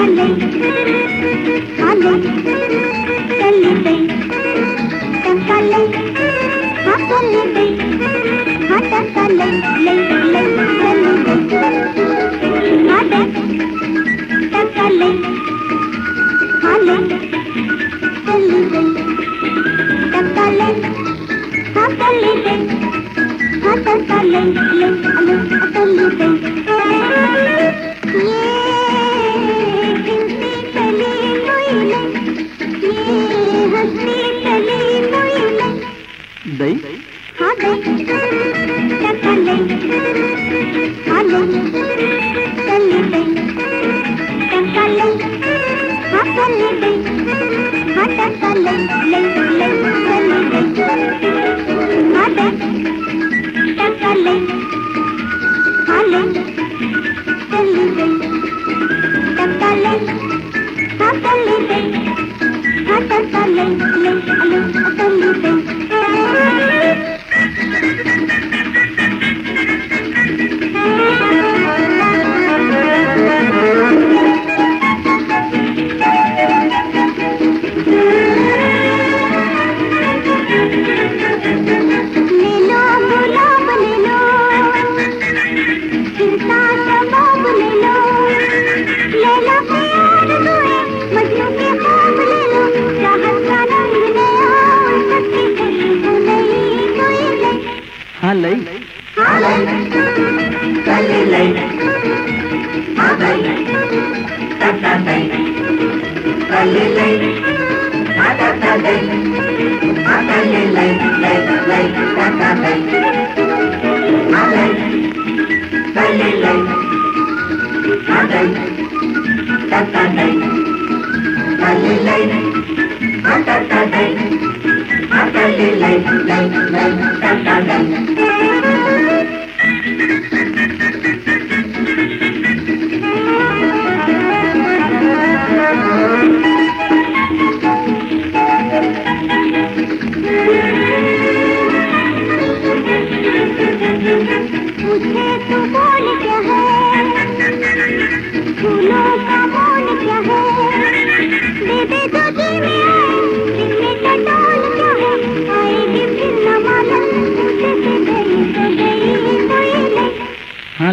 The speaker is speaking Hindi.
चले हाले चले दे टकले हाँ चले दे हाँ टकले ले ले चले दे हाँ दे टकले हाले चले दे टकले हाँ चले दे हाँ टकले ले ले चले दे ದೈ हाले तकले हाले चली दे तकले हाकले दे हाटकले ले ले चली दे। हाले तकले हाले चली दे तकले हाकले दे हाटकले ले ले ಹಾ ಲೈ हाले कली ले हाले तक्का ले कली ले हाटा ले हाटा ले ले ले ले तक्का ले हाले कली ले हाले तक्का ले कली ले हाटा ले हाटा ले ले ले ले तक्का ले मुझे तू बोल क्या है।